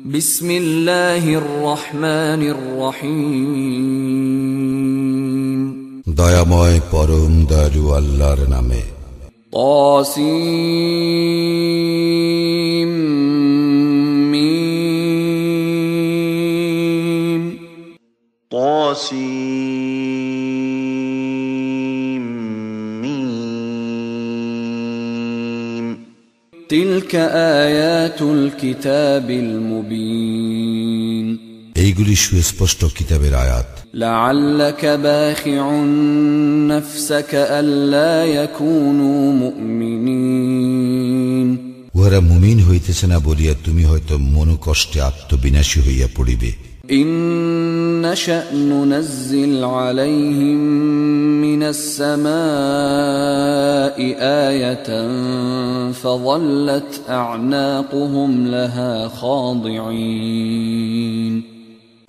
بسم الله الرحمن الرحيم দয়াময় পরম দয়ালু আল্লাহর নামে طاسيم ميم طاسيم تلك آيات الكتاب المبين এইগুলি সুস্পষ্ট কিতাবের আয়াত لعلك باخع نفسك ألا يكونوا مؤمنين উহারা মুমিন হইতেছে না বলিয়া তুমি হয়তো মনোকষ্টে আত্মবিনাশী হইয়া পড়িবে إن نشأ ننزل عليهم من السماء آية فظلت أعناقهم لها خاضعين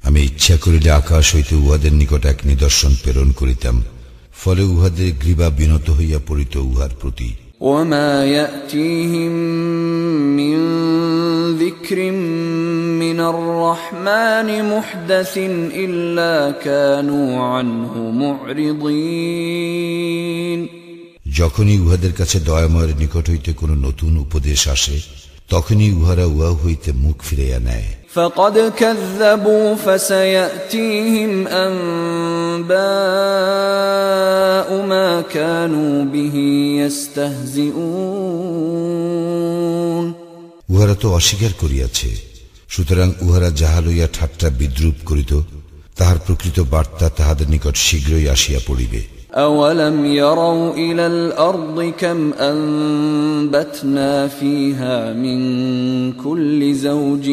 আমি ইচ্ছা করিলে আকাশ হইতে উহাদের নিকট এক নিদর্শন প্রেরণ করিতাম ফলে উহাদের গ্রীবা বিনত হইয়া পড়িত উহার প্রতি وما يأتيهم من ذكر من الرحمن محدث إلا كانوا عنه معرضين যখনই উহাদের কাছে দয়াময়ের নিকট হইতে কোনো নতুন উপদেশ আসে তখনই উহারা উহা হইতে মুখ ফিরাইয়া নেয় فقد كذبوا فسيأتيهم أنباء ما كانوا به يستهزئون উহারা তো অস্বীকার করিয়াছে সুতরাং উহারা যাহা লইয়া ঠাট্টা বিদ্রুপ করিত তাহার প্রকৃত বার্তা তাহাদের নিকট শীঘ্রই আসিয়া পড়িবে أولم يروا إلى الأرض كم أنبتنا فيها من كل زوج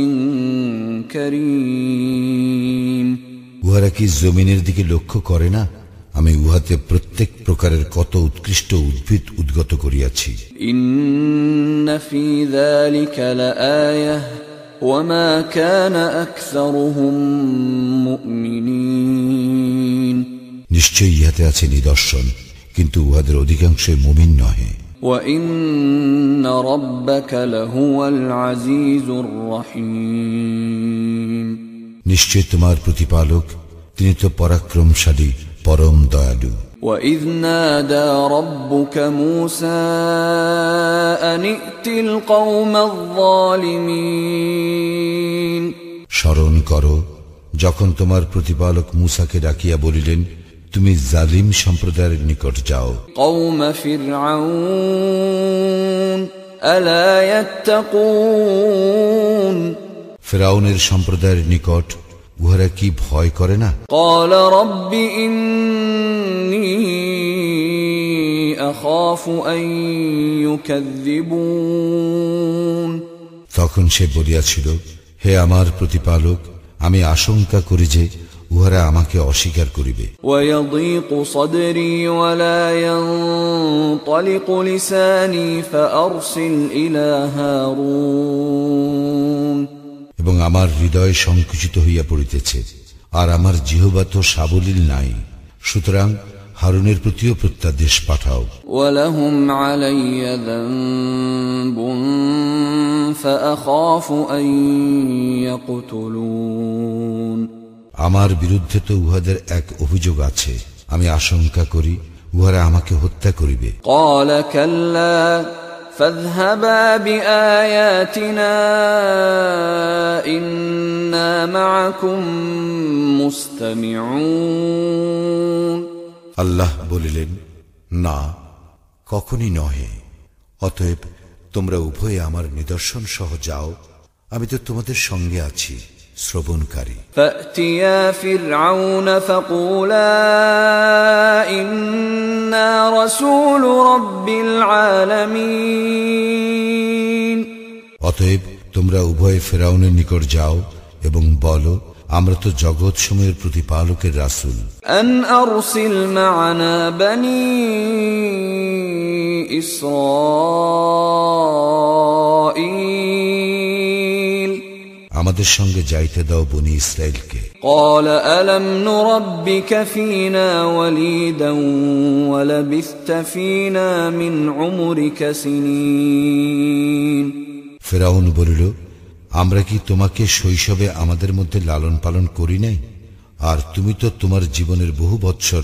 كريم উহারা কি জমিনের দিকে লক্ষ্য করে না আমি উহাতে প্রত্যেক প্রকারের কত উৎকৃষ্ট উদ্ভিদ উদ্গত করিয়াছি إن في ذلك لآية وما كان أكثرهم مؤمنين নিশ্চয়ই ইহাতে আছে নিদর্শন কিন্তু উহাদের অধিকাংশই মুমিন নহে وإن ربك لهو العزيز الرحيم নিশ্চয় তোমার প্রতিপালক তিনি তো পরাক্রমশালী পরম দয়ালু وإذ نادى ربك موسى أن ائت القوم الظالمين স্মরণ করো যখন তোমার প্রতিপালক মুসাকে ডাকিয়া বলিলেন তুমি জালিম সম্প্রদায়ের নিকট যাও قوم فرعون ألا يتقون ফেরাউনের সম্প্রদায়ের নিকট উহারা কি ভয় করে না قال رب إني أخاف أن يكذبون তখন সে বলিয়াছিল হে আমার প্রতিপালক আমি আশঙ্কা করি যে উহারা আমাকে অস্বীকার করিবে ويضيق صدري এবং আমার হৃদয় সংকুচিত হইয়া পড়িতেছে আর আমার জিহবা তো সাবলীল নাই। সুতরাং হারুনের প্রতিও প্রত্যাদেশ পাঠাও। আমার বিরুদ্ধে তো উহাদের এক অভিযোগ আছে আমি আশঙ্কা করি উহারা আমাকে হত্যা করিবে। ক্বালা কেল্লা فاذهبا بآياتنا إنا معكم مستمعون আল্লাহ বলিলেন না কখনই নহে অতএব তোমরা উভয়ে আমার নিদর্শন সহ যাও আমি তো তোমাদের সঙ্গে আছি শ্রবণকারী فأتيا فرعون فقولا إنا رسول رب العالمين অতএব তোমরা উভয়ে ফেরাউনের নিকট যাও এবং বলো আমরা তো জগৎ সময়ের প্রতিপালকের রাসূল أن أرسل معنا بني إسرائيل আমাদের সঙ্গে যাইতে দাও বনি ইসরায়েলকে قال ألم نربك فينا وليدا ولبثت فينا من عمرك سنين ফেরাউন বলিল আমরা কি তোমাকে শৈশবে আমাদের মধ্যে লালন পালন করি নাই আর তুমি তো তোমার জীবনের বহু বৎসর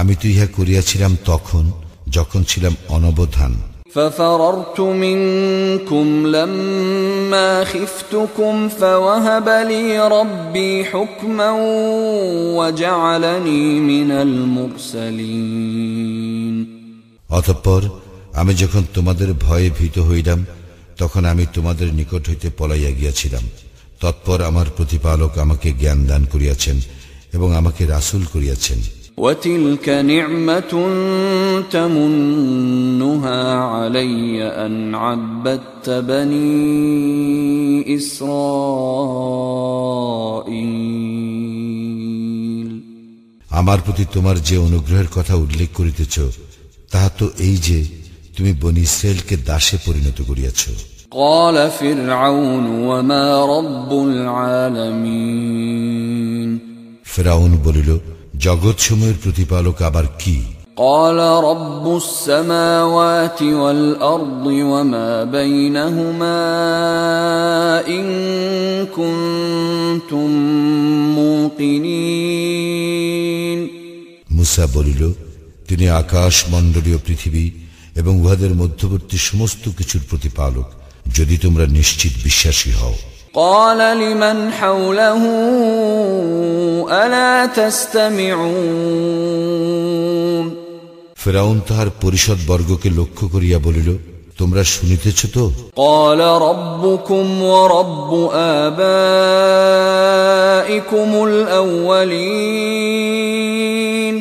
আমি তো ইহা করিয়াছিলাম তখন যখন ছিলাম অনবধান ففررت منكم لما خفتكم فوهب لي ربي حكما وجعلني من المرسلين অতঃপর আমি যখন তোমাদের ভয়ে ভীত হইলাম তখন আমি তোমাদের নিকট হইতে পলাইয়া গিয়াছিলাম তৎপর আমার প্রতিপালক আমাকে জ্ঞান দান করিয়াছেন এবং আমাকে রাসূল করিয়াছেন وتلك نعمة تمنها علي أن عبدت بني إسرائيل আমার প্রতি তোমার যে অনুগ্রহের কথা উল্লেখ করিতেছ তাহা তো এই যে তুমি বনি ইসরায়েলকে দাসে পরিণত করিয়াছ قال فرعون وما رب العالمين ফেরাউন বলিল জগৎসমূহের প্রতিপালক আবার কি قال رب السماوات والأرض وما بينهما إن كنتم موقنين মুসা বলিল তিনি আকাশ মণ্ডলীয় পৃথিবী এবং উহাদের মধ্যবর্তী সমস্ত কিছুর প্রতিপালক যদি তোমরা নিশ্চিত বিশ্বাসী হও قال لمن حوله ألا تستمعون ফেরাউন তাহার পরিষদ বর্গকে লক্ষ্য করিয়া বলিল তোমরা শুনিতেছ তো قال ربكم ورب آبائكم الأولين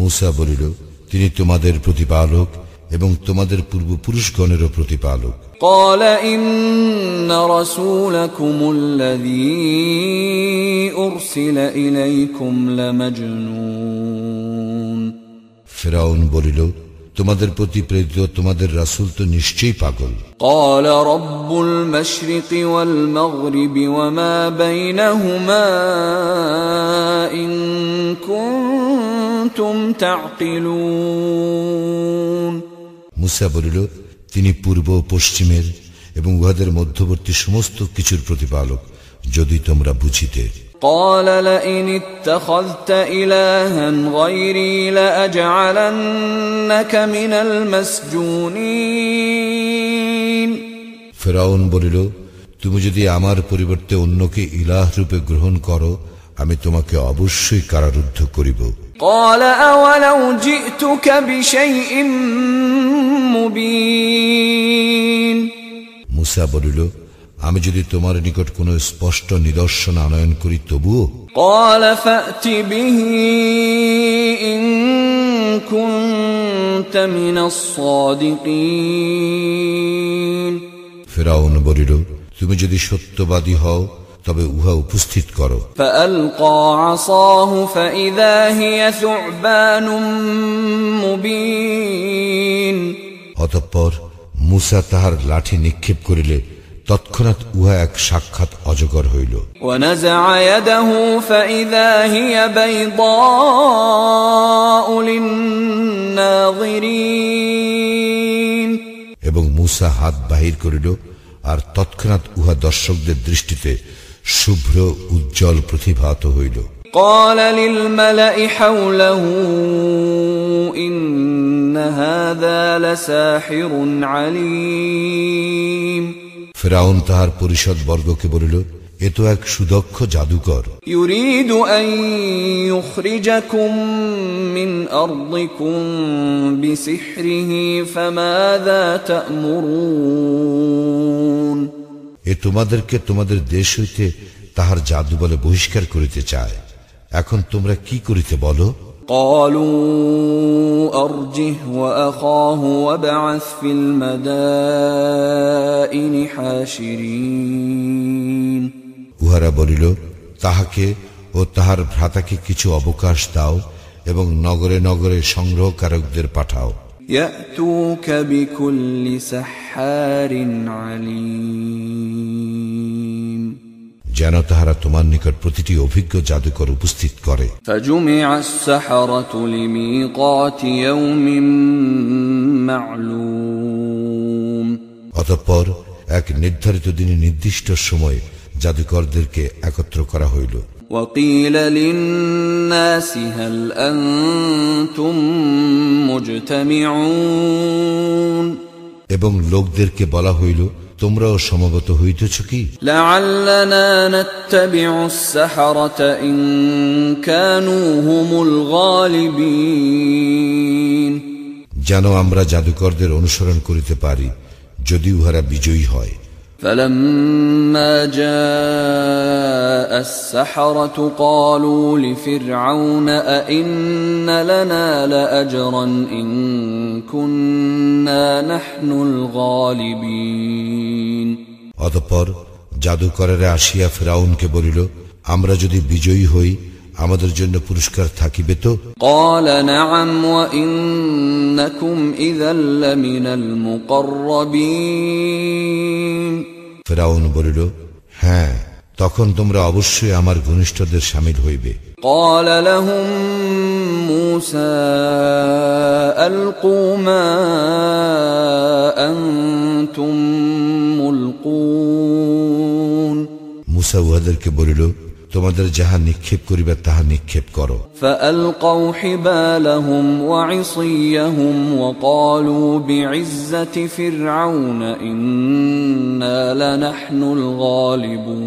মুসা বলিল তিনি তোমাদের প্রতিপালক এবং তোমাদের পূর্বপুরুষগণেরও প্রতিপালক قال إن رسولكم الذي أرسل إليكم لمجنون ফেরাউন বলিল তোমাদের প্রতি প্রেরিত তোমাদের রাসূল তো নিশ্চয়ই পাগল قال رب المشرق والمغرب وما بينهما إن كنتم تعقلون মুসা বলিল তিনি পূর্ব ও পশ্চিমের এবং উহাদের মধ্যবর্তী সমস্ত কিছুর প্রতিপালক যদি তোমরা বুঝিতে قال لئن اتخذت إلها غيري لأجعلنك من المسجونين ফেরাউন বলিল তুমি যদি আমার পরিবর্তে অন্যকে ইলাহ রূপে গ্রহণ করো আমি তোমাকে অবশ্যই কারারুদ্ধ করিব قال أولو جئتك بشيء مبين মুসা বলিল আমি যদি তোমার নিকট কোনো স্পষ্ট নিদর্শন আনয়ন করি তবুও قال فأت به إن كنت من الصادقين ফেরাউন বলিল তুমি যদি সত্যবাদী হও তবে উহা উপস্থিত করো। অতঃপর মুসা তাহার লাঠি নিক্ষেপ করিলে তৎক্ষণাৎ উহা এক সাক্ষাৎ অজগর হইল। এবং মুসা হাত বাহির করিল আর তৎক্ষণাৎ উহা দর্শকদের দৃষ্টিতে শুভ্র উজ্জ্বল প্রতিভাত হইল قال للملأ حوله إن هذا لساحر عليم ফেরাউন তাহার পরিষদ বর্গকে বলিল এ তো এক সুদক্ষ জাদুকর يريد أن يخرجكم من أرضكم بسحره فماذا تأمرون এ তোমাদেরকে তোমাদের দেশ হইতে তাহার জাদু বলে বহিষ্কার করিতে চায় এখন তোমরা কি করিতে বলো قالوا أرجه وأخاه وابعث في المدائن حاشرين উহারা বলিল তাহাকে ও তাহার ভ্রাতাকে কিছু অবকাশ দাও এবং নগরে নগরে সংগ্রহকারকদের পাঠাও يأتوك بكل سحار عليم যেন তাহারা তোমার নিকট প্রতিটি অভিজ্ঞ জাদুকর উপস্থিত করে فجمع السحرة لميقات يوم معلوم অতঃপর এক নির্ধারিত দিনে নির্দিষ্ট সময়ে জাদুকরদেরকে একত্র করা হইল وقيل للناس هل أنتم مجتمعون এবং লোকদেরকে বলা হইল তোমরাও সমবত হইতেছ কি? যেন আমরা জাদুকরদের অনুসরণ করিতে পারি যদি উহারা বিজয়ী হয়। فلما جاء السحرة قالوا لفرعون أئن لنا لأجرا إن كنا نحن الغالبين অতঃপর জাদুকরেরা আসিয়া ফেরাউনকে বলিল আমরা যদি বিজয়ী হই আমাদের জন্য পুরস্কার থাকিবে তো قال نعم وإنكم إذا لمن المقربين ফেরাউন বলিল হ্যাঁ তখন তোমরা অবশ্যই আমার ঘনিষ্ঠদের সামিল হইবে। মুসা উহাদেরকে বলিল তোমাদের যাহা নিক্ষেপ করিবে তাহা নিক্ষেপ করো فألقوا حبالهم وعصيهم وقالوا بعزة فرعون إنا لنحن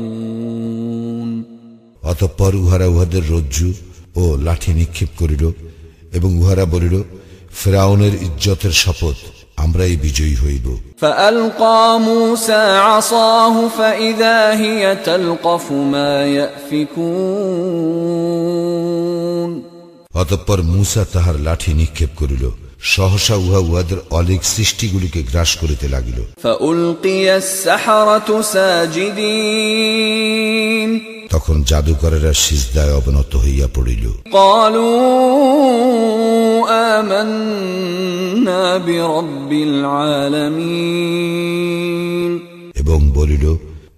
الغالبون অতঃপর উহারা উহাদের রজ্জু ও লাঠি নিক্ষেপ করিল এবং উহারা বলিল ফেরাউনের ইজ্জতের শপথ আমরাই বিজয়ী হইব। অতঃপর মূসা তাহার লাঠি নিক্ষেপ করিল। সহসা উহা উহাদের অলেক সৃষ্টিগুলিকে গ্রাস করিতে লাগিল। তখন জাদুকরেরা সিজদায় অবনত হইয়া পড়িল قالوا آمنا برب العالمين এবং বলিল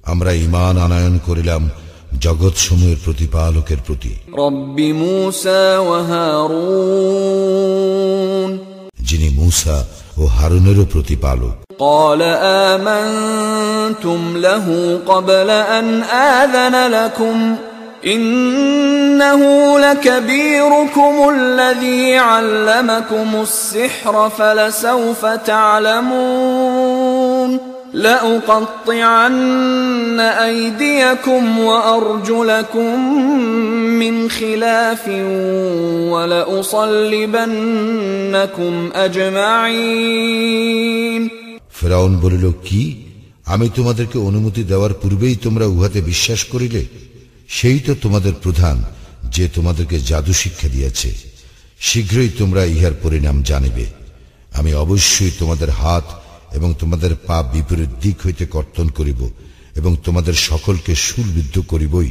আমরা ইমান আনায়ন করিলাম জগৎ সমূহের প্রতিপালকের প্রতি رب موسى وهارون যিনি মুসা ও হারুনেরও প্রতিপালক قال آمنتم له قبل أن آذن لكم إنه لكبيركم الذي علمكم السحر فلسوف تعلمون لأقطعن أيديكم وأرجلكم من خلاف ولأصلبنكم أجمعين ফেরাউন বলিল, কি? আমি তোমাদেরকে অনুমতি দেওয়ার পূর্বেই তোমরা উহাতে বিশ্বাস করিলে? সেই তো তোমাদের প্রধান, যে তোমাদেরকে জাদু শিক্ষা দিয়েছে। শীঘ্রই তোমরা ইহার পরিণাম জানিবে। আমি অবশ্যই তোমাদের হাত এবং তোমাদের পা বিপরীত দিক হইতে কর্তন করিব এবং তোমাদের সকলকে সুরবিদ্ধ করিবই।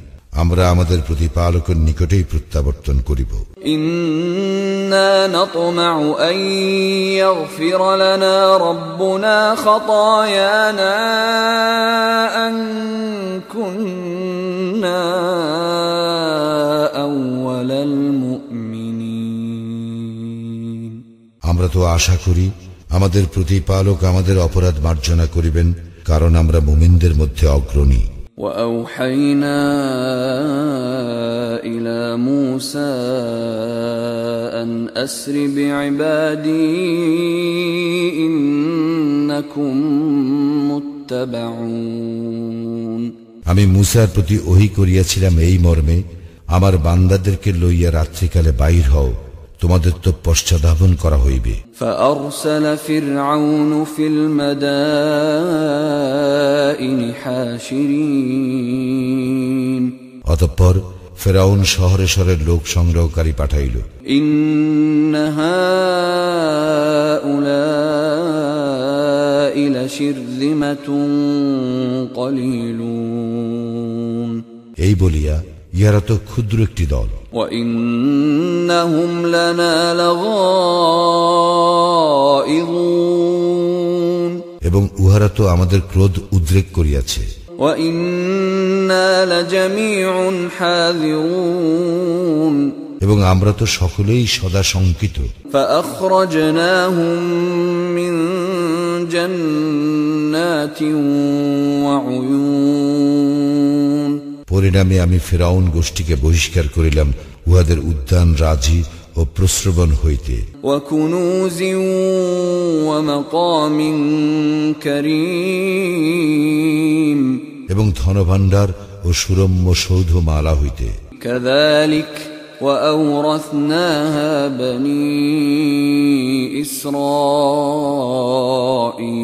আমরা আমাদের প্রতিপালকের নিকটেই প্রত্যাবর্তন করিব إنا نطمع أن يغفر لنا ربنا خطايانا أن كنا أول المؤمنين আমরা তো আশা করি আমাদের প্রতিপালক আমাদের অপরাধ মার্জনা করিবেন কারণ আমরা মুমিনদের মধ্যে অগ্রণী وأوحينا إلى موسى أن أسر بعبادي إنكم متبعون আমি মুসার প্রতি ওহি করিয়াছিলাম এই মর্মে আমার বান্দাদেরকে লইয়া রাত্রিকালে বাহির হও তোমাদের তো পশ্চাধাবন করা হইবে فأرسل فرعون في المدائن حاشرين অতঃপর ফেরাউন শহরে শহরের লোক সংগ্রহকারী পাঠাইল। এই বলিয়া ইহারা তো ক্ষুদ্র একটি দল। এবং উহারা তো আমাদের ক্রোধ উদ্রেক করিয়াছে। এবং আমরা তো সকলেই সদা শঙ্কিত। পরিণামে আমি ফেরাউন গোষ্ঠীকে বহিষ্কার করিলাম উহাদের উদ্যান রাজি ও প্রশ্রবণ হইতে। করিম এবং ধনভাণ্ডার ও সুরম্য সৌধমালা হইতে كذلك وأورثناها بني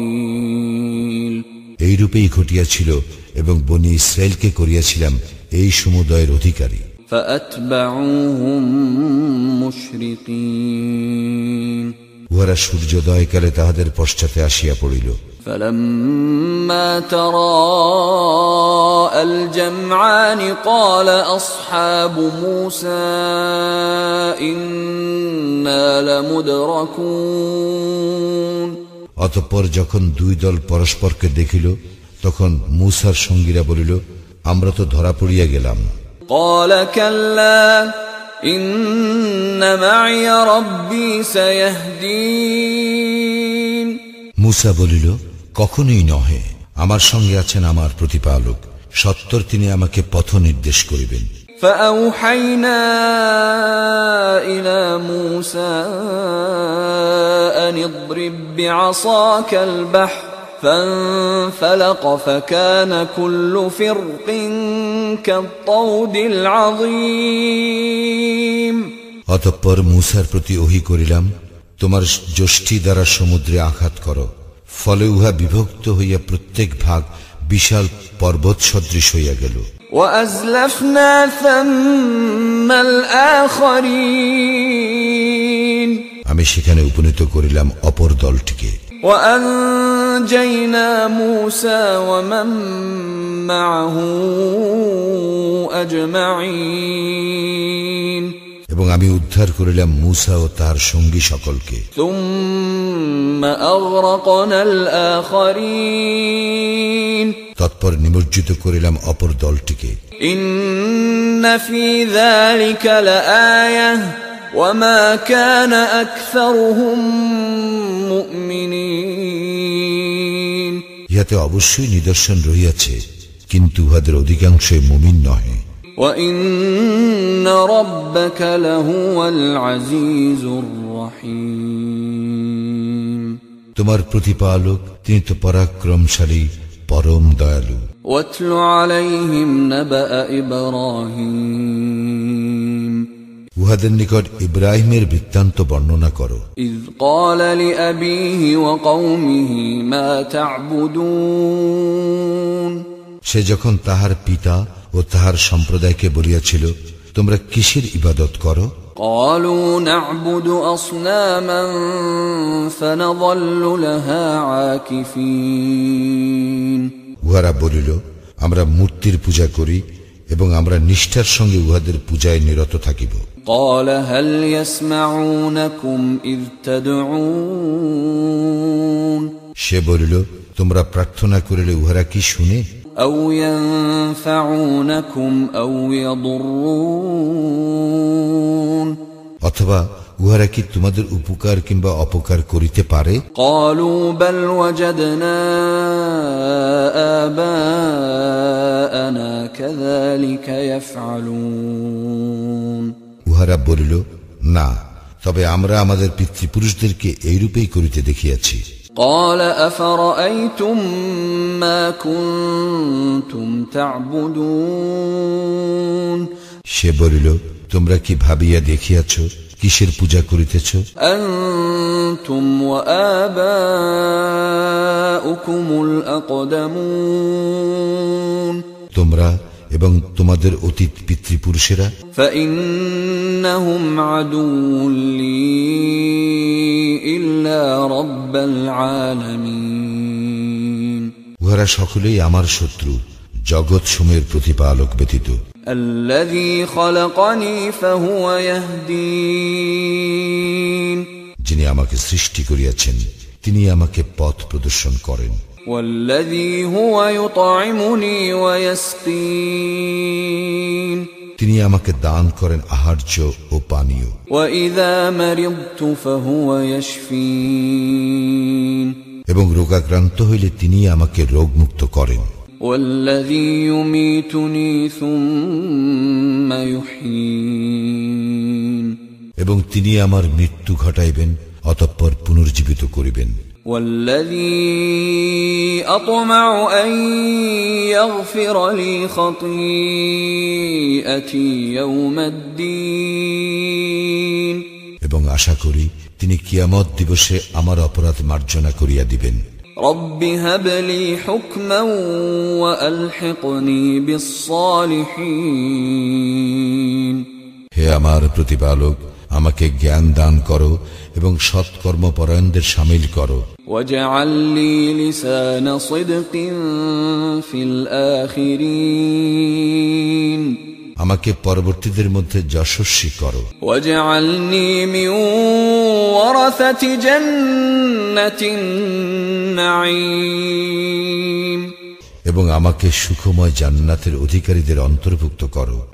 إسرائيل এইরূপেই ঘটিয়াছিল এবং বনি ইসরায়েলকে করিয়াছিলাম এই সমুদয়ের অধিকারী فأتبعوهم مشرقين উহারা সূর্যোদয়কালে তাহাদের পশ্চাতে আসিয়া পড়িল فلما تراءى الجمعان قال أصحاب موسى إنا لمدركون অতঃপর যখন দুই দল পরস্পরকে দেখিল তখন মুসার সঙ্গীরা বলিল আমরা তো ধরা পড়িয়া গেলাম قال كلا إن معي ربي سيهدين মুসা বলিল কখনোই নহে আমার সঙ্গে আছেন আমার প্রতিপালক সত্তর তিনি আমাকে পথ নির্দেশ করিবেন فأوحينا إلى موسى أن اضرب بعصاك البحر فانفلق فكان كل فرق كالطود العظيم অতঃপর মুসার প্রতি ওহি করিলাম তোমার যষ্টি দ্বারা সমুদ্রে আঘাত করো ফলে উহা বিভক্ত হইয়া প্রত্যেক ভাগ বিশাল পর্বত সদৃশ হইয়া গেল وأزلفنا ثم الآخرين আমি সেখানে উপনীত করিলাম অপর দলটিকে وأنجينا موسى ومن معه أجمعين এবং আমি উদ্ধার করিলাম মুসা ও তার সঙ্গী সকলকে ثم أغرقنا الآخرين তৎপর নিমজ্জিত করিলাম অপর দলটিকে إن في ذلك لآية وما كان أكثرهم مؤمنين ইহাতে অবশ্যই নিদর্শন রহিয়াছে কিন্তু উহাদের অধিকাংশই মুমিন নহে وإن ربك لهو العزيز الرحيم তোমার প্রতিপালক তিনি তো পরাক্রমশালী পরম দয়ালু واتل عليهم نبأ إبراهيم উহাদের নিকট ইব্রাহিমের বৃত্তান্ত বর্ণনা করো إذ قال لأبيه وقومه ما تعبدون সে যখন তাহার পিতা ও তাহার সম্প্রদায়কে বলিয়াছিল তোমরা কিসের ইবাদত করো قالوا نعبد أصناما فنظل لها عاكفين উহারা বলিল আমরা মূর্তির পূজা করি এবং আমরা নিষ্ঠার সঙ্গে উহাদের পূজায় নিরত থাকিব قال هل يسمعونكم إذ تدعون সে বলিল তোমরা প্রার্থনা করিলে উহারা কি শুনে أو ينفعونكم أو يضرون অথবা উহারা কি তোমাদের উপকার কিংবা অপকার করিতে পারে قالوا بل وجدنا آباءنا كذلك يفعلون উহারা বলিল না তবে আমরা আমাদের পিতৃপুরুষদেরকে এইরূপেই করিতে দেখিয়াছি قال أفرأيتم ما كنتم تعبدون সে বলিল তোমরা কি ভাবিয়া দেখিয়াছ কিসের পূজা করিতেছ أنتم وآباؤكم الأقدمون তোমরা এবং তোমাদের অতীত পিতৃপুরুষেরা? উহারা সকলেই আমার শত্রু জগৎ সময়ের প্রতিপালক ব্যতীত। যিনি আমাকে সৃষ্টি করিয়াছেন তিনি আমাকে পথ প্রদর্শন করেন। والذي هو يطعمني ويسقين তিনি আমাকে দান করেন আহার্য ও পানীয় وإذا مرضت فهو يشفين এবং রোগাক্রান্ত হইলে তিনি আমাকে রোগমুক্ত করেন والذي يميتني ثم يحيين এবং তিনি আমার মৃত্যু ঘটাইবেন অতঃপর পুনর্জীবিত করিবেন والذي أطمع أن يغفر لي خطيئتي يوم الدين এবং আশা করি তিনি কিয়ামত দিবসে আমার অপরাধ মার্জনা করিয়া দিবেন رب هب لي حكما وألحقني بالصالحين হে আমার প্রতিপালক আমাকে জ্ঞান দান করো এবং সৎকর্ম পরায়ণদের সামিল করো। আমাকে পরবর্তীদের মধ্যে যশস্বী করো। জান্নাতিন নাঈম এবং আমাকে সুখময় জান্নাতের অধিকারীদের অন্তর্ভুক্ত করো।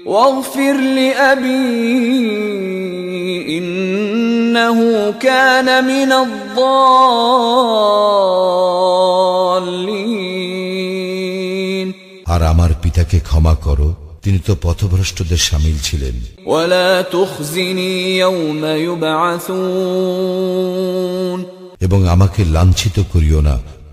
আর আমার পিতাকে ক্ষমা করো তিনি তো পথভ্রষ্টদের সামিল ছিলেন। এবং আমাকে লাঞ্ছিত করিও না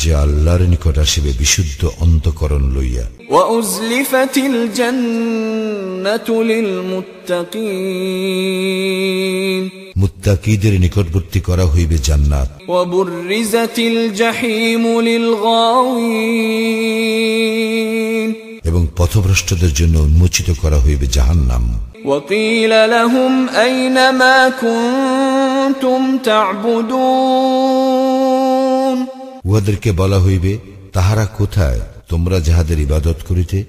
যে আল্লাহর নিকট আসিবে বিশুদ্ধ অন্তকরণ লইয়া وأزلفت الجنة للمتقين মুত্তাকিদের নিকটবর্তী করা হইবে জান্নাত وبرزت الجحيم للغاوين এবং পথভ্রষ্টদের জন্য উন্মোচিত করা হইবে জাহান্নাম وقيل لهم أين ما كنتم تعبدون উহাদেরকে বলা হইবে তাহারা কোথায়? তোমরা যাহাদের ইবাদত করিতে?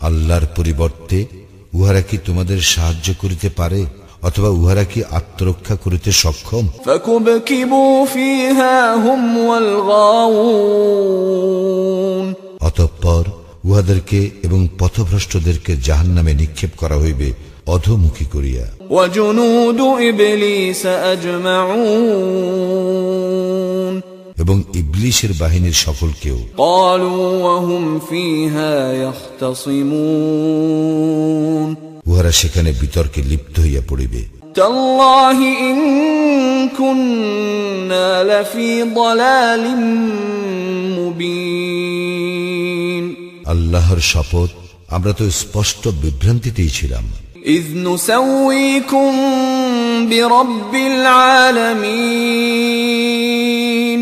আল্লাহর পরিবর্তে উহারা কি তোমাদের সাহায্য করিতে পারে অথবা উহারা কি আত্মরক্ষা করিতে সক্ষম? অতঃপর উহাদেরকে এবং পথভ্রষ্টদেরকে জাহান্নামে নিক্ষেপ করা হইবে অধমুখী করিয়া وجنود إبليس أجمعون এবং ইবলিশের বাহিনীর সকলকেও قالوا وهم فيها يختصمون উহারা সেখানে বিতর্কে লিপ্ত হইয়া পড়িবে تالله إن كنا لفي ضلال مبين আল্লাহর শপথ আমরা তো স্পষ্ট বিভ্রান্তিতেই ছিলাম إذ نسويكم برب العالمين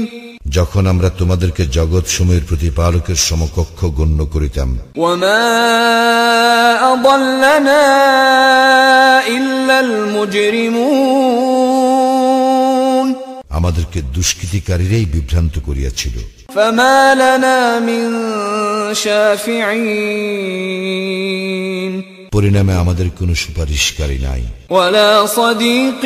যখন আমরা তোমাদেরকে জগৎ সময়ের প্রতিপালকের সমকক্ষ গণ্য করিতাম وما أضلنا إلا المجرمون আমাদেরকে দুষ্কৃতিকারীরাই বিভ্রান্ত করিয়াছিল فما لنا من شافعين পরিণামে আমাদের কোনো সুপারিশকারী নাই ولا صديق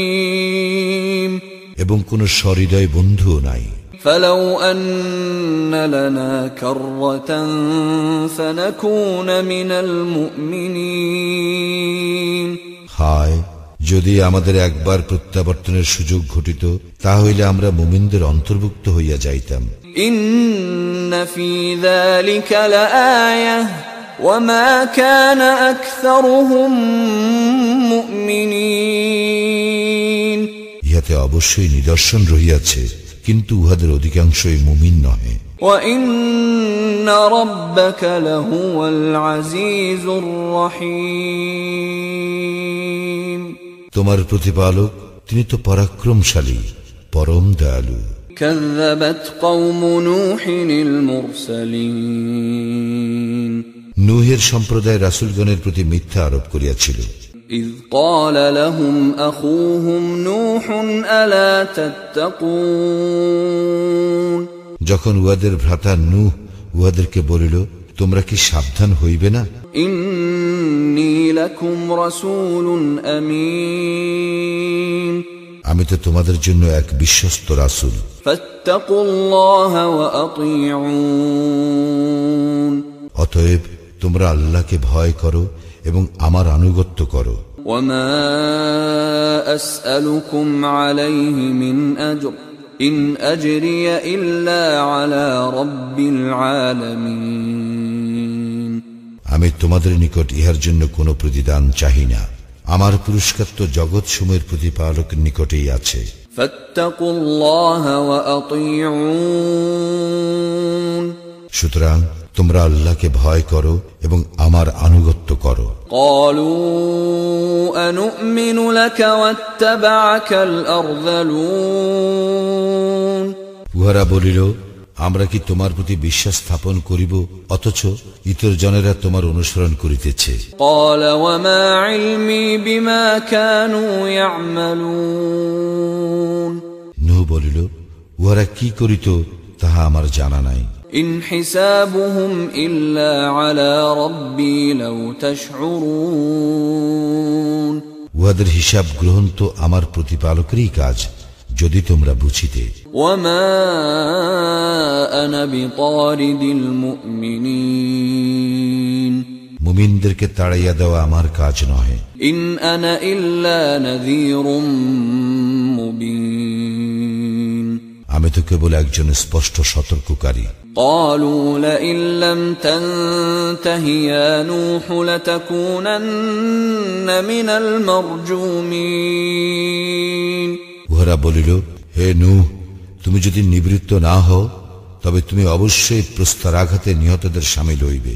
حميم এবং কোনো সহৃদয় বন্ধুও নাই فلو أن لنا كرة فنكون من المؤمنين হায় যদি আমাদের একবার প্রত্যাবর্তনের সুযোগ ঘটিত তাহলে আমরা মুমিনদের অন্তর্ভুক্ত হইয়া যাইতাম إن في ذلك لآية وما كان أكثرهم مؤمنين ইহাতে অবশ্যই নিদর্শন রহিয়াছে কিন্তু উহাদের অধিকাংশই মুমিন নহে وإن ربك لهو العزيز الرحيم তোমার প্রতিপালক তিনি তো পরাক্রমশালী পরম দয়ালু كذبت قوم نوح المرسلين নুহের সম্প্রদায় রাসুলগণের প্রতি মিথ্যা আরোপ করিয়াছিল إذ قال لهم أخوهم نوح ألا تتقون যখন উহাদের ভ্রাতা নূহ উহাদেরকে বলিল তোমরা কি সাবধান হইবে না إني لكم رسول أمين আমি তো তোমাদের জন্য এক বিশ্বস্ত রাসুল فاتقوا الله وأطيعون অতএব তোমরা আল্লাহকে ভয় করো এবং আমার আনুগত্য করো وما أسألكم عليه من أجر إن أجري إلا على رب العالمين আমি তোমাদের নিকট ইহার জন্য কোনো প্রতিদান চাহি না আমার পুরস্কার তো জগৎ সময়ের প্রতিপালক নিকটেই আছে সুতরাং তোমরা আল্লাহকে ভয় করো এবং আমার আনুগত্য করো। উহারা বলিল আমরা কি তোমার প্রতি বিশ্বাস স্থাপন করিব অথচ ইতর জনেরা তোমার অনুসরণ করিতেছে? নু বলিল উহারা কি করিত তাহা আমার জানা নাই। ইন হিসাবুহুম ইল্লা আলা রব্বি লাউ তাশউরুন. উহাদের হিসাব গ্রহণ তো আমার প্রতিপালকেরই কাজ। যদি তোমরা বুঝিতে وما أنا بطارد المؤمنين মুমিনদেরকে তাড়াইয়া দেওয়া আমার কাজ নহে إن أنا إلا نذير مبين আমি তো কেবল একজন স্পষ্ট সতর্ককারী قالوا لئن لم تنته يا نوح لتكونن من المرجومين উহারা বলিল হে নু তুমি যদি নিবৃত্ত না হও তবে তুমি অবশ্যই প্রস্তরাঘাতে নিহতদের সামিল হইবে।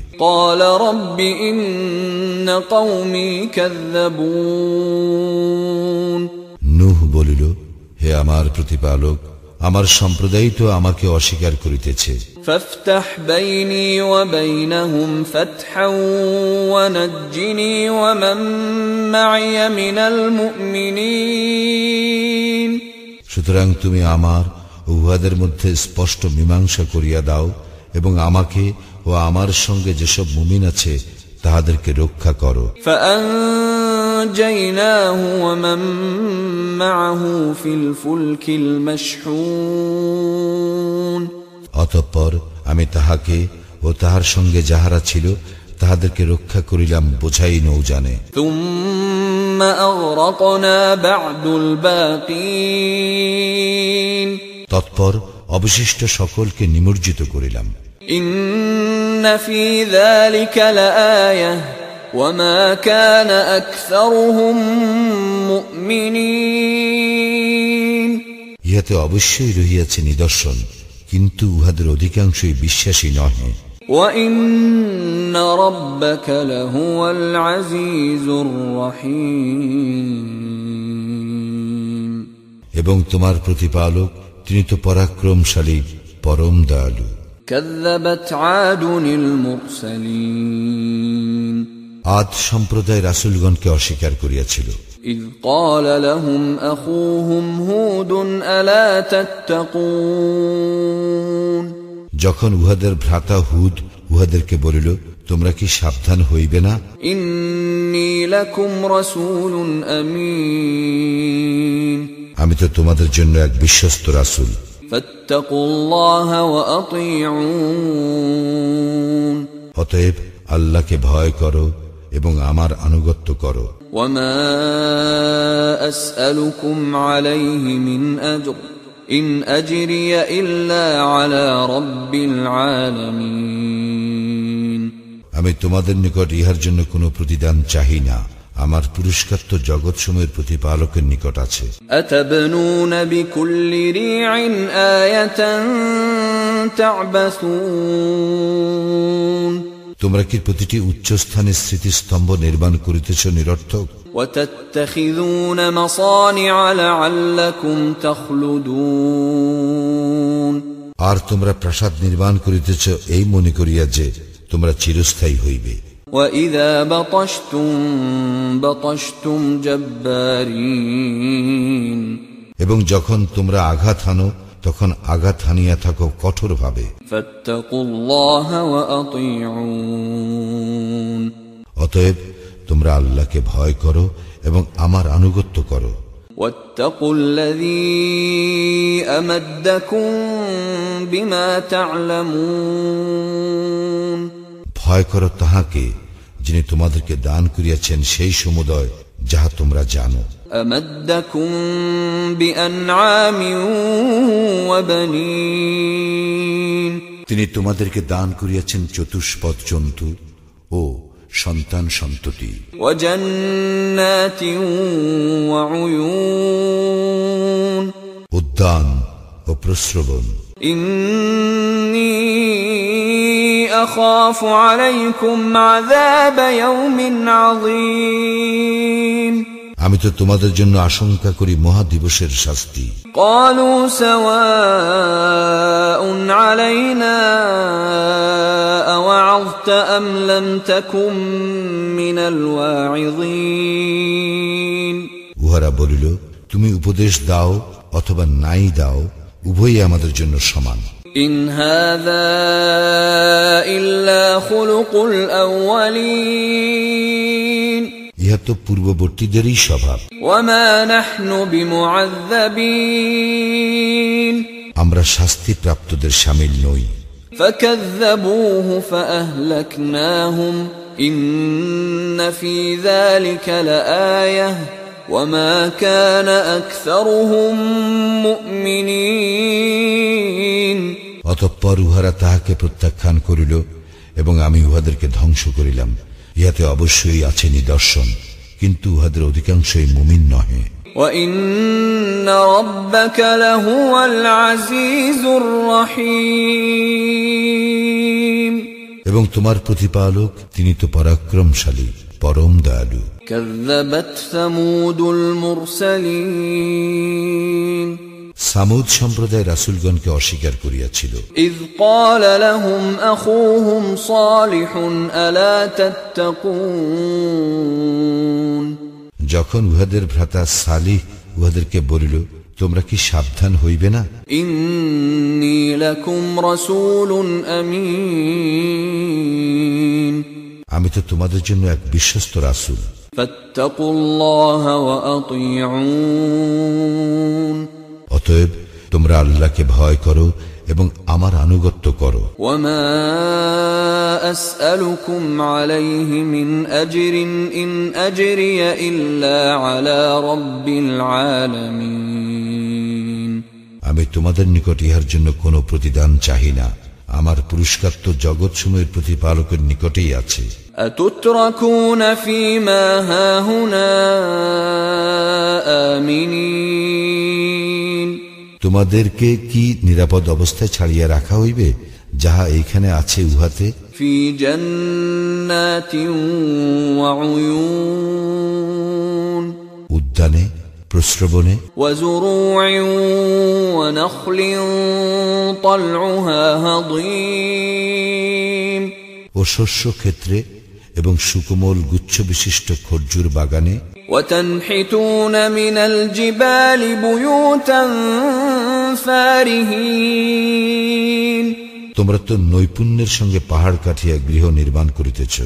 নুহ বলিল হে আমার প্রতিপালক আমার সম্প্রদায় তো আমাকে অস্বীকার করিতেছে فافتح بيني وبينهم فتحا ونجني ومن معي من المؤمنين সুতরাং তুমি আমার ও উহাদের মধ্যে স্পষ্ট মীমাংসা করিয়া দাও এবং আমাকে ও আমার সঙ্গে যেসব মুমিন আছে তাহাদেরকে রক্ষা করো فأنجيناه ومن معه في الفلك المشحون অতঃপর আমি তাহাকে ও তাহার সঙ্গে যাহারা ছিল তাহাদেরকে রক্ষা করিলাম বোঝাই নৌজানে ثم أغرقنا بعد الباقين তৎপর অবশিষ্ট সকলকে নিমজ্জিত করিলাম إن في ذلك لآية وما كان أكثرهم مؤمنين ইহাতে অবশ্যই রহিয়াছে নিদর্শন কিন্তু উহাদের অধিকাংশই বিশ্বাসী নহে وإن ربك لهو العزيز الرحيم এবং তোমার প্রতিপালক তিনি তো পরাক্রমশালী পরম দয়ালু كذبت عاد المرسلين আদ সম্প্রদায় রাসুলগণকে অস্বীকার করিয়াছিল إذ قال لهم أخوهم هود ألا تتقون যখন উহাদের ভ্রাতা হুদ উহাদেরকে বলিল তোমরা কি সাবধান হইবে না إني لكم رسول أمين আমি তো তোমাদের জন্য এক বিশ্বস্ত রাসুল فاتقوا الله وأطيعون অতএব আল্লাহকে ভয় করো এবং আমার আনুগত্য করো। আমি তোমাদের নিকট ইহার জন্য কোনো প্রতিদান চাহি না। আমার পুরস্কার তো জগৎ সময়ের প্রতিপালকের নিকট আছে। আয়াতান بكل ريع آية تعبثون তোমরা কি প্রতিটি উচ্চস্থানে স্মৃতিস্তম্ভ নির্মাণ করিতেছ নিরর্থক وتتخذون مصانع لعلكم تخلدون আর তোমরা প্রাসাদ নির্মাণ করিতেছ এই মনে করিয়া যে তোমরা চিরস্থায়ী হইবে وإذا بطشتم بطشتم جبارين এবং যখন তোমরা আঘাত হানো তখন আঘাত হানিয়া থাকো কঠোরভাবে فاتقوا الله وأطيعون অতএব তোমরা আল্লাহকে ভয় করো এবং আমার আনুগত্য করো واتقوا الذي أمدكم بما تعلمون ভয় করো তাহাকে যিনি তোমাদেরকে দান করিয়াছেন সেই সমুদয় যাহা তোমরা জানো أمدكم بأنعام وبنين তিনি তোমাদেরকে দান করিয়াছেন চতুষ্পদ জন্তু ও সন্তান সন্ততি وجنات وعيون উদ্যান ও প্রশ্রবণ إني أخاف عليكم عذاب يوم عظيم আমি তো তোমাদের জন্য আশঙ্কা করি মহাদিবসের শাস্তি قالوا سواء علينا أوعظت أم لم تكن من الواعظين উহারা বলিল তুমি উপদেশ দাও অথবা নাই দাও উভয়ই আমাদের জন্য সমান إن هذا إلا خلق الأولين ইহা তো পূর্ববর্তীদেরই স্বভাব। আমরা শাস্তি প্রাপ্তদের সামিল নই। অতঃপর উহারা তাহাকে প্রত্যাখ্যান করিল এবং আমি উহাদেরকে ধ্বংস করিলাম। ইহাতে অবশ্যই আছে নিদর্শন কিন্তু উহাদের অধিকাংশই মুমিন নহে وإن ربك لهو العزيز الرحيم এবং তোমার প্রতিপালক তিনি তো পরাক্রমশালী পরম দয়ালু كذبت ثمود المرسلين সামুদ সম্প্রদায় রাসুলগণকে অস্বীকার করিয়াছিল إذ قال لهم أخوهم صالح ألا تتقون যখন উহাদের ভ্রাতা সালিহ উহাদেরকে বলিল তোমরা কি সাবধান হইবে না إني لكم رسول أمين আমি তো তোমাদের জন্য এক বিশ্বস্ত রাসুল فاتقوا الله وأطيعون অতএব তোমরা আল্লাহকে ভয় করো এবং আমার আনুগত্য করো وما أسألكم عليه من أجر إن أجري إلا على رب العالمين আমি তোমাদের নিকট ইহার জন্য কোনো প্রতিদান চাহি না আমার পুরস্কার তো জগৎসমূহের প্রতিপালকের নিকটেই আছে أتتركون فيما هاهنا তোমাদেরকে কি নিরাপদ অবস্থায় ছাড়িয়া রাখা হইবে যাহা এইখানে আছে উহাতে? উদ্যানে প্রশ্রবণে ও শস্য ক্ষেত্রে? এবং সুকোমল গুচ্ছ বিশিষ্ট খরজুর বাগানে তোমরা তো নৈপুণ্যের সঙ্গে পাহাড় কাঠিয়া গৃহ নির্মাণ করিতেছ।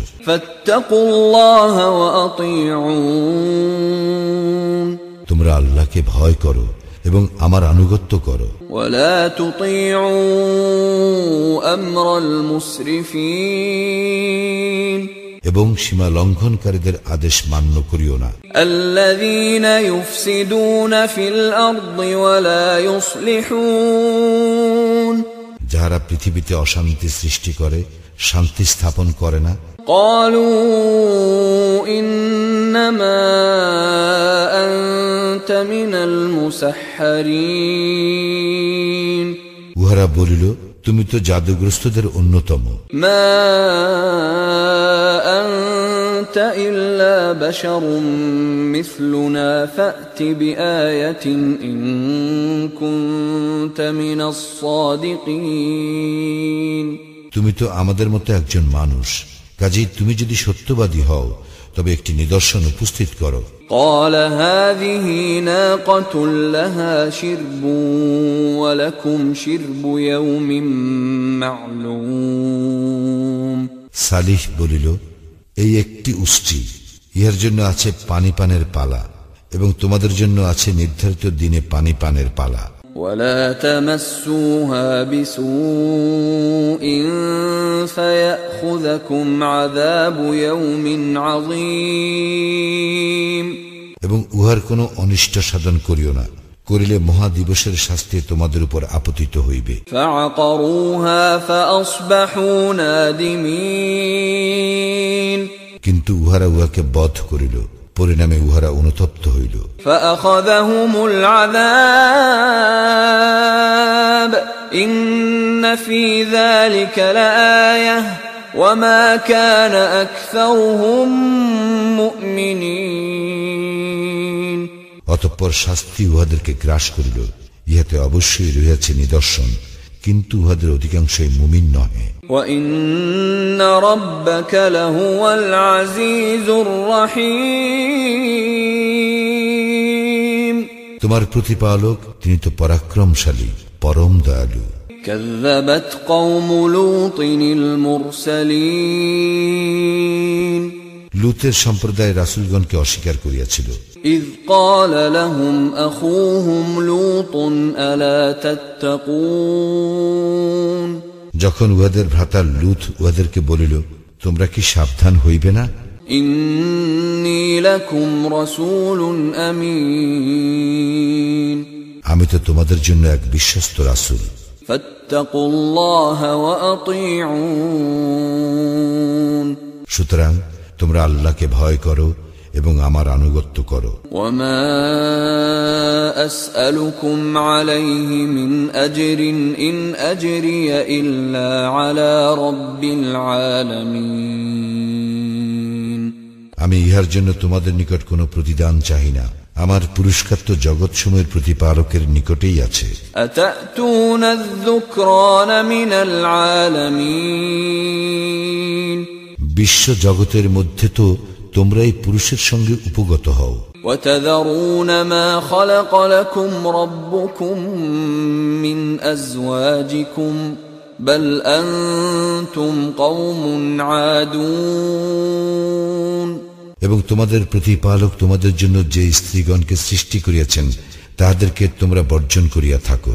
তোমরা আল্লাহকে ভয় করো এবং আমার আনুগত্য করো। আমরাল মুসরিফিন এবং সীমা লঙ্ঘনকারীদের আদেশ মান্য করিও না। ফিল যারা পৃথিবীতে অশান্তি সৃষ্টি করে শান্তি স্থাপন করে না। ক্বালু ইন্নামা আনতা মিনাল উহারা বলিল তুমি তো জাদুগ্রস্তদের অন্যতম। তুমি তো আমাদের মতো একজন মানুষ। কাজেই তুমি যদি সত্যবাদী হও তবে একটি নিদর্শন উপস্থিত করো قال هذه ناقة لها شرب ولكم شرب يوم معلوم সালিহ বলিল এই একটি উষ্টি ইহার জন্য আছে পানি পানের পালা এবং তোমাদের জন্য আছে নির্ধারিত দিনে পানি পানের পালা ولا تمسوها بسوء فيأخذكم عذاب يوم عظيم এবং উহার কোনো অনিষ্ট সাধন করিও না করিলে মহাদিবসের শাস্তি তোমাদের উপর আপতিত হইবে فعقروها فأصبحوا نادمين কিন্তু উহারা উহাকে বধ করিল পরিণামে উহারা অনুতপ্ত হইল। অতঃপর শাস্তি উহাদেরকে গ্রাস করিল ইহাতে অবশ্যই রইয়াছে নিদর্শন। কিন্তু উহাদের অধিকাংশই মুমিন নহে وإن ربك لهو العزيز الرحيم তোমার প্রতিপালক তিনি তো পরাক্রমশালী পরম দয়ালু كذبت قوم لوط المرسلين লুতের সম্প্রদায় রাসুলগণকে অস্বীকার করিয়াছিল إذ قال لهم أخوهم لوط ألا تتقون যখন উহাদের ভ্রাতা লুত উহাদেরকে বলিল তোমরা কি সাবধান হইবে না إني لكم رسول أمين আমি তো তোমাদের জন্য এক বিশ্বস্ত রাসুল فاتقوا الله وأطيعون সুতরাং তোমরা আল্লাহকে ভয় করো এবং আমার আনুগত্য করো। আমি ইহার জন্য তোমাদের নিকট কোনো প্রতিদান চাহি না। আমার পুরস্কার তো জগৎসমূহের প্রতিপালকের নিকটেই আছে। আতাতুনা যুকরানা মিনাল বিশ্ব জগতের মধ্যে তো তোমরাই পুরুষের সঙ্গে উপগত হও وتذرون ما خلق لكم ربكم من أزواجكم بل أنتم قوم عادون এবং তোমাদের প্রতিপালক তোমাদের জন্য যে স্ত্রীগণকে সৃষ্টি করিয়াছেন তাহাদেরকে তোমরা বর্জন করিয়া থাকো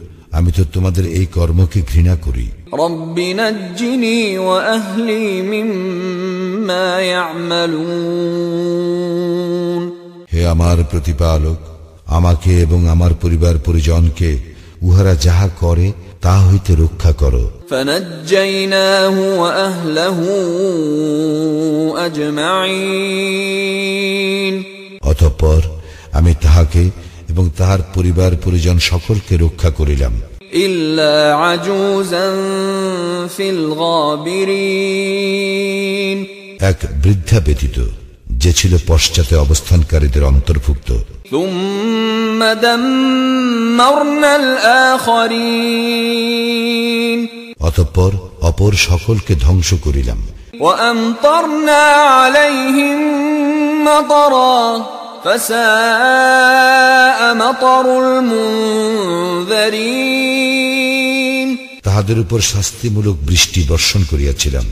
আমি তো তোমাদের এই কর্মকে ঘৃণা করি। হে আমার প্রতিপালক আমাকে এবং আমার পরিবার পরিজনকে উহারা যাহা করে তা হইতে রক্ষা করো। অতঃপর আমি তাহাকে এবং তাহার পরিবার পরিজন সকলকে রক্ষা করিলাম। إلا عجوزا في الغابرين এক বৃদ্ধা ব্যতীত যে ছিল পশ্চাতে অবস্থানকারীদের অন্তর্ভুক্ত ثم دمرنا الآخرين অতঃপর অপর সকলকে ধ্বংস করিলাম وأمطرنا عليهم مطرا فساء مطر المنذرين তাহাদের উপর শাস্তিমূলক বৃষ্টি বর্ষণ করিয়াছিলাম।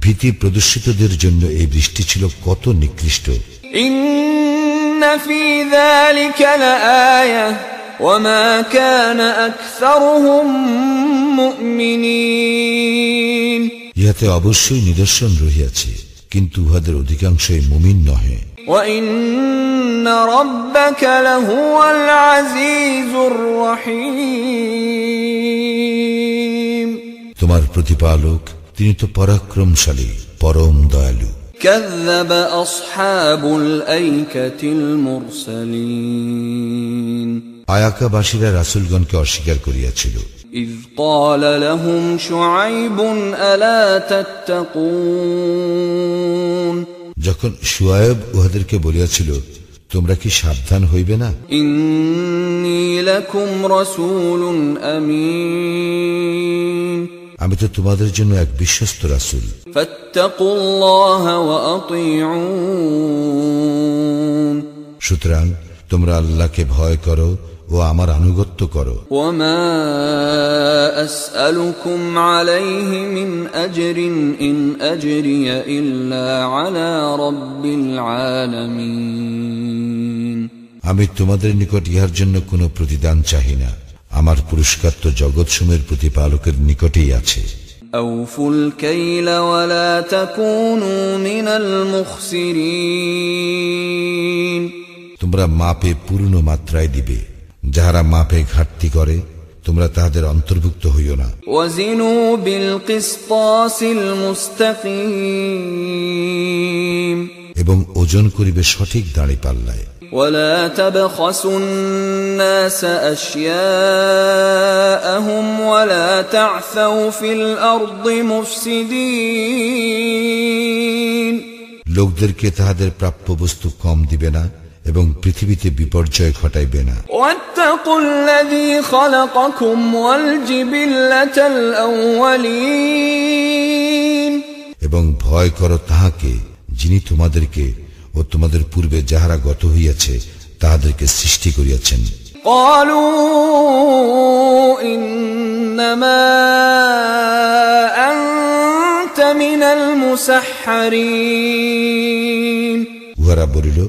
ভীতি প্রদর্শিতদের জন্য এই বৃষ্টি ছিল কত নিকৃষ্ট। ইহাতে অবশ্যই নিদর্শন রহিয়াছে কিন্তু উহাদের অধিকাংশই মুমিন নহে। وإن ربك لهو العزيز الرحيم তোমার প্রতিপালক তিনি তো পরাক্রমশালী পরম দয়ালু كذب أصحاب الأيكة المرسلين আয়াকাবাসীরা রাসুলগণকে অস্বীকার করিয়াছিল إذ قال لهم شعيب ألا تتقون যখন সুয়ায়ব উহাদেরকে বলিয়াছিল তোমরা কি সাবধান হইবে না? আমি তো তোমাদের জন্য এক বিশ্বস্ত রাসুল। সুতরাং তোমরা আল্লাহকে ভয় করো ও আমার আনুগত্য করো وما أسألكم عليه من أجر إن أجري إلا على رب العالمين আমি তোমাদের নিকট ইহার জন্য কোনো প্রতিদান চাহি না আমার পুরস্কার তো জগৎসমের প্রতিপালকের নিকটেই আছে أوفوا الكيل ولا تكونوا من المخسرين তোমরা মাপে পূর্ণ মাত্রায় দিবে যাহারা মাপে ঘাটতি করে তোমরা তাহাদের অন্তর্ভুক্ত হইও না وزنوا بالقسطاس المستقيم এবং ওজন করিবে সঠিক দাঁড়ি পাল্লায় ولا تبخسوا الناس أشياءهم ولا تعثوا في الأرض مفسدين লোকদেরকে তাহাদের প্রাপ্য বস্তু কম দিবে না এবং পৃথিবীতে বিপর্যয় ঘটাইবে না। এবং ভয় কর তাহাকে যিনি তোমাদেরকে ও তোমাদের পূর্বে যাহারা গত হইয়াছে তাহাদেরকে সৃষ্টি করিয়াছেন। উহারা বলিল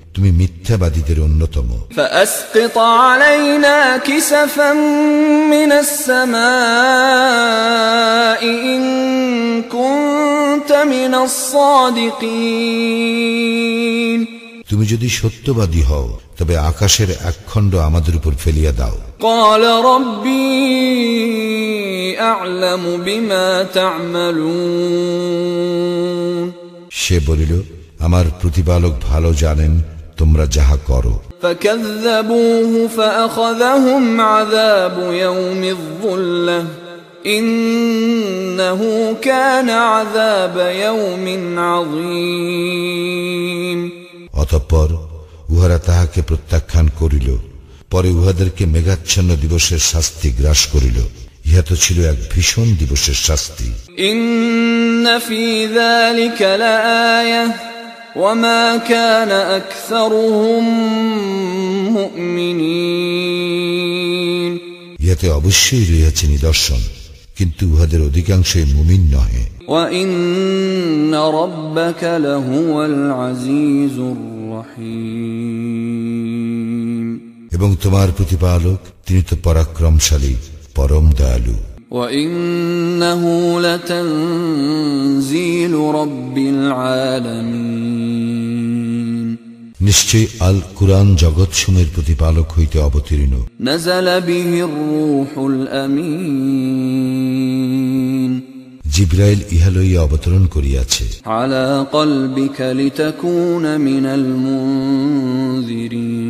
তুমি মিথ্যাবাদীদের অন্যতম فأسقط علينا كسفا من السماء إن كنت من الصادقين তুমি যদি সত্যবাদী হও তবে আকাশের একখণ্ড আমাদের উপর ফেলিয়া দাও قال ربي أعلم بما تعملون সে বলিল আমার প্রতিপালক ভালো জানেন তোমরা যাহা করো। অতঃপর উহারা তাহাকে প্রত্যাখ্যান করিল পরে উহাদেরকে মেঘাচ্ছন্ন দিবসের শাস্তি গ্রাস করিল। ইহা তো ছিল এক ভীষণ দিবসের শাস্তি। ইন্না ফি যালিকা লাআয়া وما كان أكثرهم مؤمنين ইহাতে অবশ্যই রইয়াছে নিদর্শন কিন্তু উহাদের অধিকাংশই মুমিন নহে وإن ربك لهو العزيز الرحيم এবং তোমার প্রতিপালক তিনি তো পরাক্রমশালী পরম দয়ালু وإنه لتنزيل رب العالمين নিশ্চয়ই আল কুরআন জগৎসমের প্রতিপালক হইতে অবতীর্ণ نزل به الروح الأمين জিব্রাইল ইহা লইয়া অবতরণ করিয়াছে على قلبك لتكون من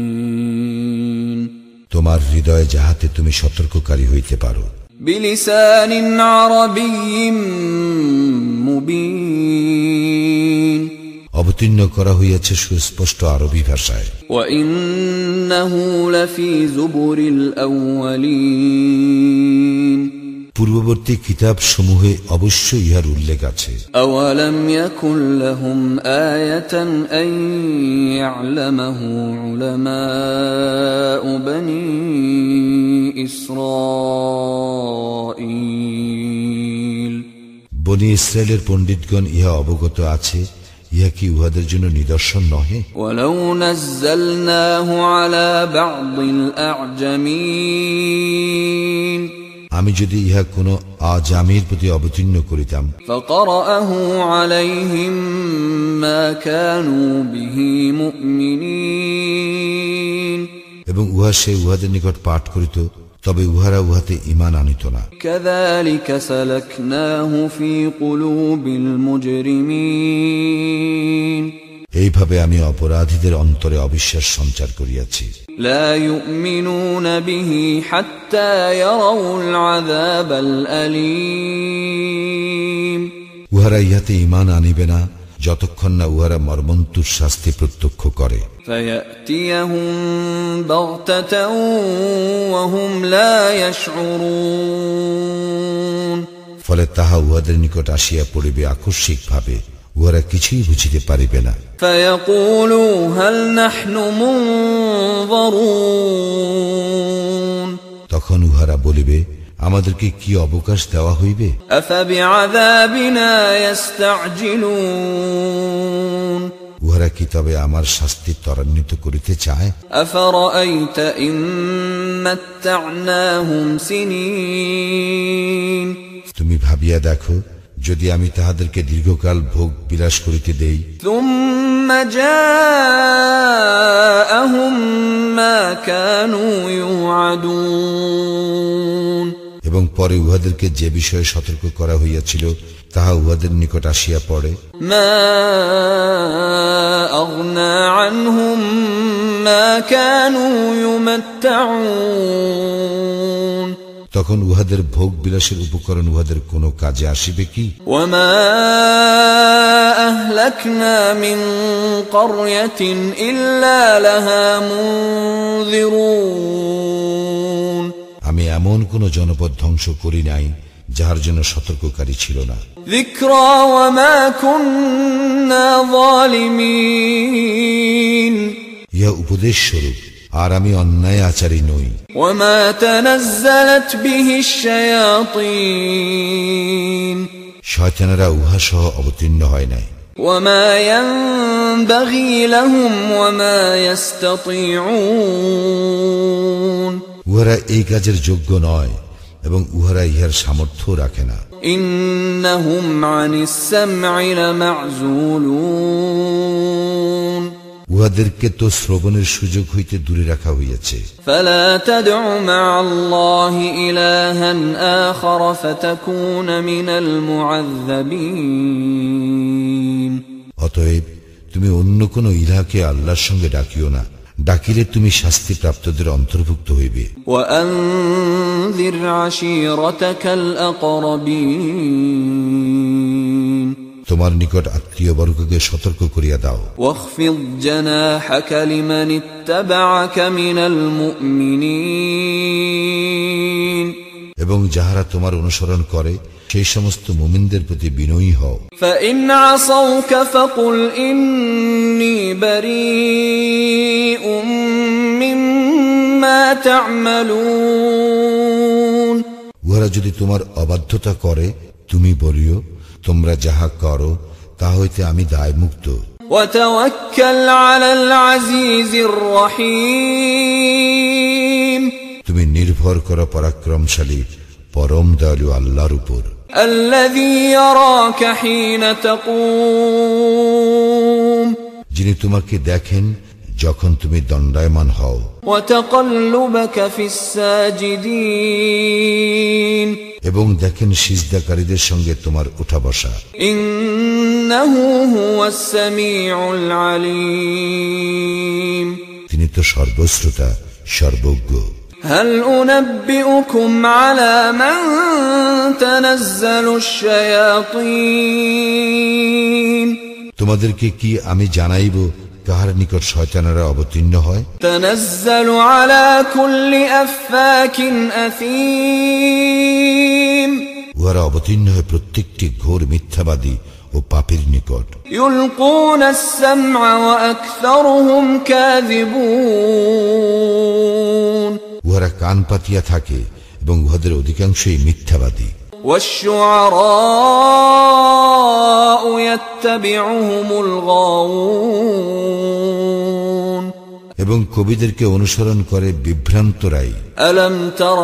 المنذرين তোমার হৃদয়ে যাহাতে তুমি সতর্ককারী হইতে পারো بلسان عربي مبين অবতীর্ণ করা হইয়াছে সুস্পষ্ট আরবি ভাষায় وإنه لفي زبر الأولين পূর্ববর্তী কিতাব সমূহে অবশ্যই ইহার উল্লেখ আছে أولم يكن لهم آية أن يعلمه علماء بني إسرائيل বনি ইসরায়েলের পণ্ডিতগণ ইহা অবগত আছে ইহা কি উহাদের জন্য নিদর্শন নহে ولو نزلناه على بعض الأعجمين আমি যদি ইহা কোনো আজামির প্রতি অবতীর্ণ করিতাম فقرأه عليهم ما كانوا به مؤمنين এবং উহা সে উহাদের নিকট পাঠ করিত তবে উহারা উহাতে ইমান আনিত না। এইভাবে আমি অপরাধীদের অন্তরে অবিশ্বাস সঞ্চার করিয়াছি। উহারা ইহাতে ইমান আনিবে না যতক্ষণ না উহারা মর্মন্তুর শাস্তি প্রত্যক্ষ করে। ফলে তাহা উহাদের নিকট আসিয়া পড়িবে আকস্মিকভাবে উহারা কিছুই বুঝিতে পারিবে না। তখন উহারা বলিবে আমাদেরকে কি অবকাশ দেওয়া হইবে? উহারা কি তবে আমার শাস্তি ত্বরান্বিত করিতে চায়? তুমি ভাবিয়া দেখো যদি আমি তাহাদেরকে দীর্ঘকাল ভোগ বিলাস করিতে দেই। জাআহুম মা কানু এবং পরে উহাদেরকে যে বিষয়ে সতর্ক করা হইয়াছিল তাহা উহাদের নিকট আসিয়া পড়ে। তখন উহাদের ভোগ বিলাসের উপকরণ উহাদের কোনো কাজে আসিবে কি? ইল্লা قرية إلا لها منذرون আমি এমন কোন জনপদ ধ্বংস করি নাই যাহার জন্য সতর্ককারী ছিল না ذكرى وما كنا ظالمين ইহা উপদেশ স্বরূপ আর আমি অন্যায় আচারী নই وما تنزلت به الشياطين শয়তানেরা উহা সহ অবতীর্ণ হয় নাই وما ينبغي لهم وما يستطيعون উহারা এই কাজের যোগ্য নয় এবং উহারা ইহার সামর্থ্য রাখে না। উহাদেরকে তো শ্রবণের সুযোগ হইতে দূরে রাখা হইয়াছে। অতএব তুমি অন্য কোন ইলাকে আল্লাহর সঙ্গে ডাকিও না। ডাকিলে তুমি শাস্তিপ্রাপ্তদের অন্তর্ভুক্ত হইবে। তোমার নিকট আত্মীয় বর্গকে সতর্ক করিয়া দাও। লিমান ইত্তাবাআকা মিনাল মুমিনিন এবং যাহারা তোমার অনুসরণ করে সেই সমস্ত মুমিনদের প্রতি বিনয়ী হও فإن عصوك فقل إني بريء مما تعملون উহারা যদি তোমার অবাধ্যতা করে তুমি বলিও তোমরা যাহা করো তা হইতে আমি দায়মুক্ত وتوكل على العزيز الرحيم তুমি নির্ভর করো পরাক্রমশালী পরম দয়ালু আল্লাহর উপর। যিনি তোমাকে দেখেন যখন তুমি দণ্ডায়মান হও। এবং দেখেন সিজদাকারীদের সঙ্গে তোমার উঠা বসা। তিনি তো সর্বশ্রোতা সর্বজ্ঞ। هل أنبئكم على من تنزل الشياطين তোমাদেরকে কি আমি জানাইব কাহার নিকট শয়তানেরা অবতীর্ণ হয় تنزل على كل أفاك أثيم উহারা অবতীর্ণ হয় প্রত্যেকটি ঘোর মিথ্যাবাদী ও পাপের নিকট يلقون السمع وأكثرهم كاذبون উহারা কান পাতিয়া থাকে এবং উহাদের অধিকাংশই মিথ্যাবাদী। এবং কবিদেরকে অনুসরণ করে বিভ্রান্ত রাই। অলম তর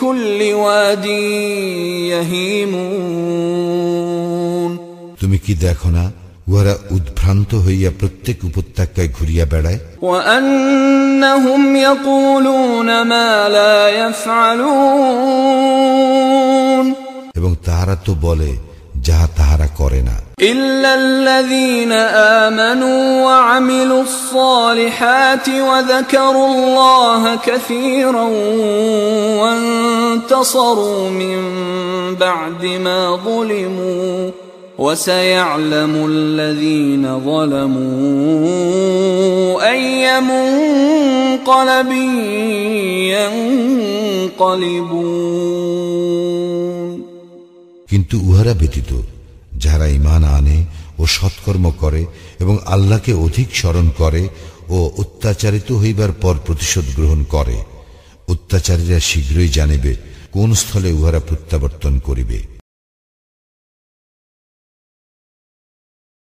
কুল্লি ফি ইয়াহিমুন। তুমি কি দেখো না? উহারা উদ্ভ্রান্ত হইয়া প্রত্যেক উপত্যকায় ঘুরিয়া বেড়ায় وأنهم يقولون ما لا يفعلون এবং তাহারা তো বলে যাহা তাহারা করে না إلا الذين آمنوا وعملوا الصالحات وذكروا الله كثيرا وانتصروا من بعد ما ظلموا وسيعلم الذين ظلموا أي منقلب ينقلبون কিন্তু উহারা ব্যতীত যাহারা ইমান আনে ও সৎকর্ম করে এবং আল্লাহকে অধিক স্মরণ করে ও অত্যাচারিত হইবার পর প্রতিশোধ গ্রহণ করে অত্যাচারীরা শীঘ্রই জানিবে কোন স্থলে উহারা প্রত্যাবর্তন করিবে